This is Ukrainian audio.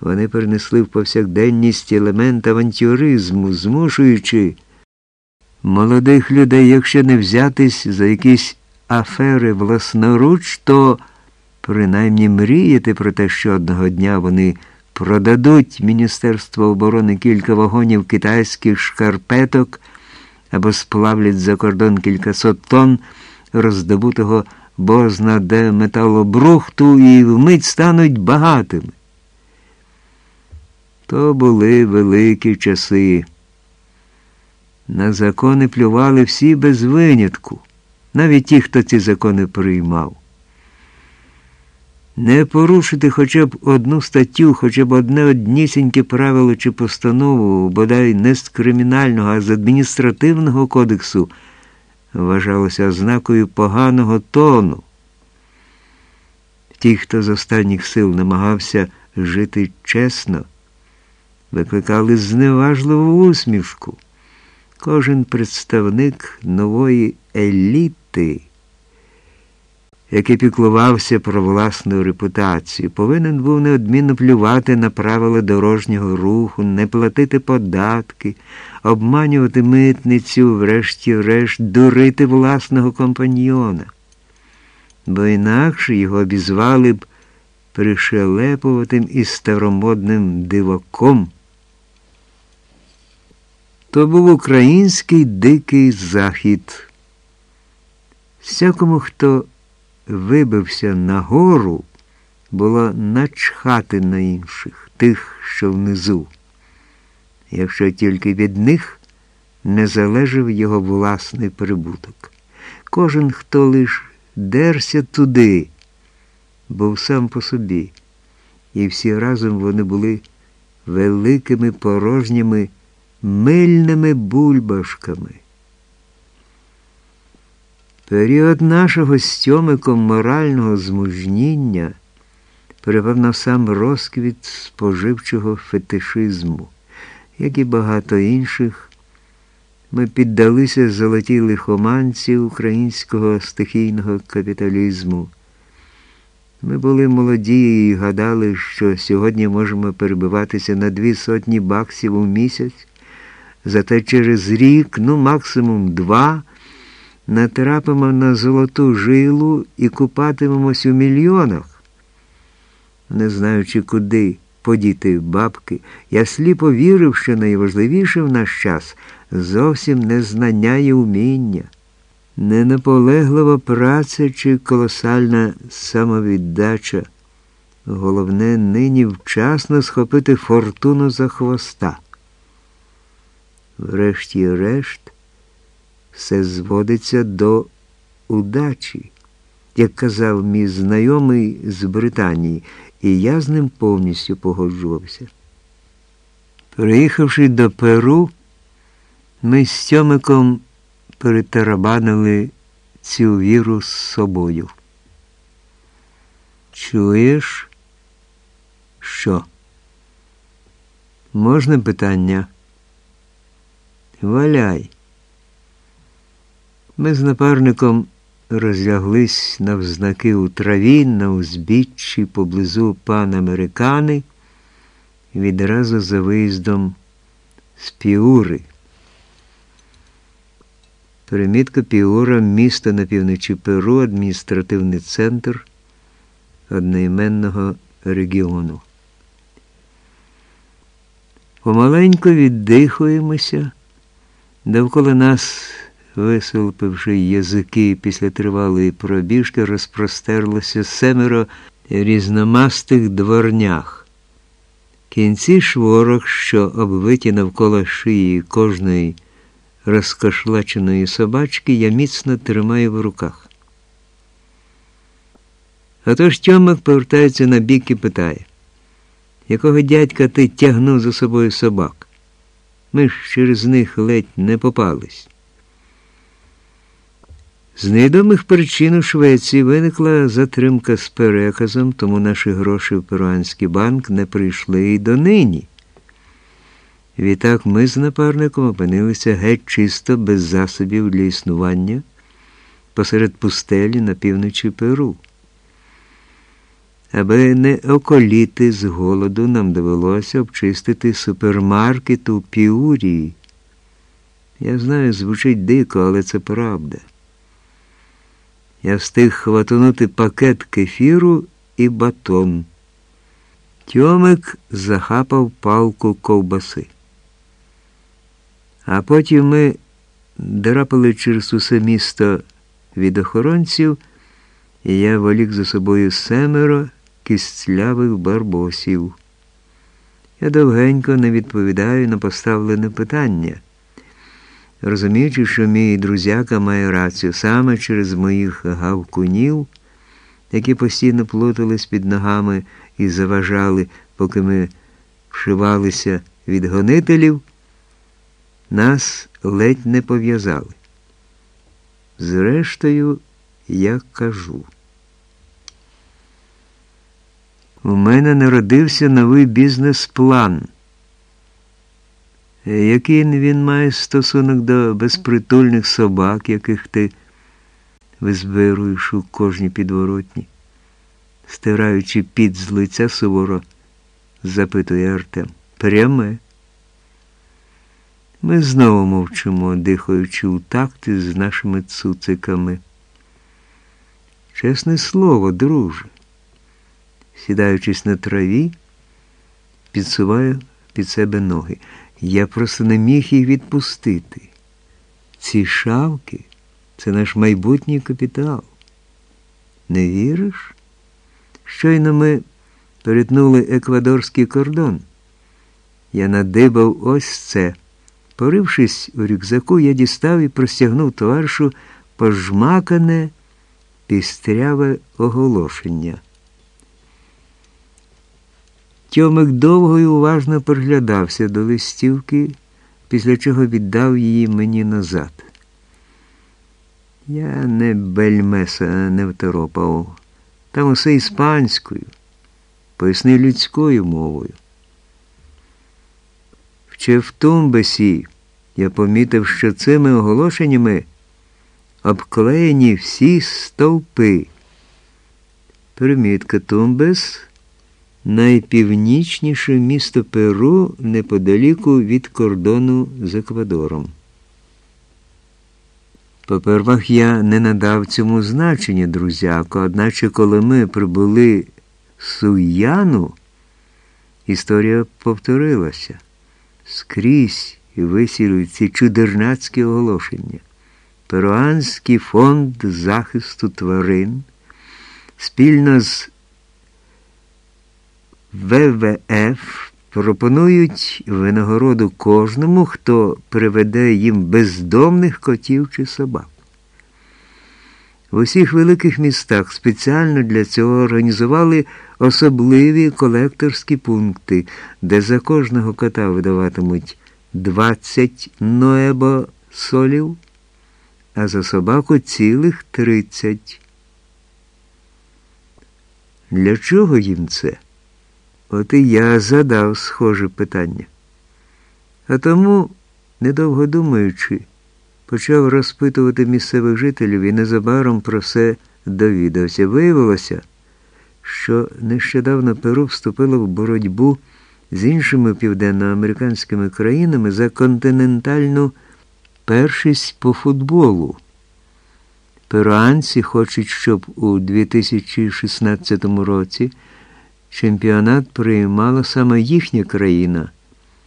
Вони перенесли в повсякденність елемент авантюризму, змушуючи молодих людей, якщо не взятись за якісь афери власноруч, то принаймні мріяти про те, що одного дня вони продадуть Міністерство оборони кілька вагонів китайських шкарпеток або сплавлять за кордон кількасот тонн роздобутого бозна де металобрухту і вмить стануть багатими. То були великі часи. На закони плювали всі без винятку, навіть ті, хто ці закони приймав. Не порушити хоча б одну статтю, хоча б одне однісіньке правило чи постанову, бодай не з кримінального, а з адміністративного кодексу, вважалося ознакою поганого тону. Ті, хто з останніх сил намагався жити чесно, викликали зневажливу усмішку. Кожен представник нової еліти який піклувався про власну репутацію, повинен був неодмінно плювати на правила дорожнього руху, не платити податки, обманювати митницю, врешті-решт, дурити власного компаньйона. Бо інакше його обізвали б пришелепуватим і старомодним диваком. То був український дикий захід. Всякому, хто вибився нагору, було начхати на інших, тих, що внизу, якщо тільки від них не залежав його власний прибуток. Кожен, хто лиш дерся туди, був сам по собі, і всі разом вони були великими порожніми мильними бульбашками. Період нашого з Тьомиком морального змужніння перепав на сам розквіт споживчого фетишизму, як і багато інших, ми піддалися золотій лихоманці українського стихійного капіталізму. Ми були молоді і гадали, що сьогодні можемо перебиватися на дві сотні баксів у місяць, зате через рік, ну максимум два натрапимо на золоту жилу і купатимемось у мільйонах. Не знаючи, куди подіти бабки, я сліпо вірив, що найважливіше в наш час зовсім не знання і уміння, не наполеглива праця чи колосальна самовіддача. Головне нині вчасно схопити фортуну за хвоста. Врешті-решт, все зводиться до удачі, як казав мій знайомий з Британії, і я з ним повністю погоджувався. Приїхавши до Перу, ми з Тьомиком перетарабанили цю віру з собою. Чуєш? Що? Можна питання? Валяй. Ми з напарником розляглись навзнаки у траві на узбіччі поблизу пан Американи відразу за виїздом з Піури. Примітка Піура місто на півночі Перу, адміністративний центр одноіменного регіону. Помаленько віддихуємося, довкола нас висолпивши язики після тривалої пробіжки, розпростерлося семеро різномастих дворнях. Кінці шворок, що обвиті навколо шиї кожної розкошлаченої собачки, я міцно тримаю в руках. Отож Тьомик повертається на бік і питає, якого дядька ти тягнув за собою собак? Ми ж через них ледь не попались. З невідомих причин у Швеції виникла затримка з переказом, тому наші гроші в перуанський банк не прийшли і донині. Відтак ми з напарником опинилися геть чисто без засобів для існування посеред пустелі на півночі Перу. Аби не околіти з голоду, нам довелося обчистити супермаркет у Піурії. Я знаю, звучить дико, але це правда. Я встиг хватанути пакет кефіру і батон. Тьомик захапав палку ковбаси. А потім ми драпали через усе місто від охоронців, і я волік за собою семеро кістлявих барбосів. Я довгенько не відповідаю на поставлене питання, розуміючи, що мій друзяка має рацію саме через моїх гавкунів, які постійно плутались під ногами і заважали, поки ми вшивалися від гонителів, нас ледь не пов'язали. Зрештою, я кажу. У мене народився новий бізнес-план. Який він має стосунок до безпритульних собак, яких ти визбируєш у кожній підворотні? Стираючи під з лиця суворо, запитує Артем. Пряме. Ми знову мовчимо, дихаючи у такти з нашими цуциками. Чесне слово, друже сідаючись на траві, підсуваю під себе ноги. Я просто не міг їх відпустити. Ці шавки це наш майбутній капітал. Не віриш? Щойно ми перетнули еквадорський кордон. Я надибав ось це. Порившись у рюкзаку, я дістав і простягнув товаришу пожмакане пістряве оголошення. Тьомик довго і уважно приглядався до листівки, після чого віддав її мені назад. Я не бельмеса не второпав. Там усе іспанською, поясни людською мовою. В Чевтумбесі я помітив, що цими оголошеннями обклеєні всі стовпи. Примітка Тумбес найпівнічніше місто Перу неподаліку від кордону з Еквадором. Попервах я не надав цьому значення, друзяко, одначе коли ми прибули Суяну, історія повторилася. Скрізь висіли ці чудернацькі оголошення. Перуанський фонд захисту тварин спільно з ВВФ пропонують винагороду кожному, хто приведе їм бездомних котів чи собак. В усіх великих містах спеціально для цього організували особливі колекторські пункти, де за кожного кота видаватимуть 20 ноебо солів, а за собаку цілих 30. Для чого їм це? От і я задав схоже питання. А тому, недовго думаючи, почав розпитувати місцевих жителів і незабаром про все довідався. Виявилося, що нещодавно Перу вступило в боротьбу з іншими південноамериканськими країнами за континентальну першість по футболу. Перуанці хочуть, щоб у 2016 році чемпіонат приймала саме їхня країна.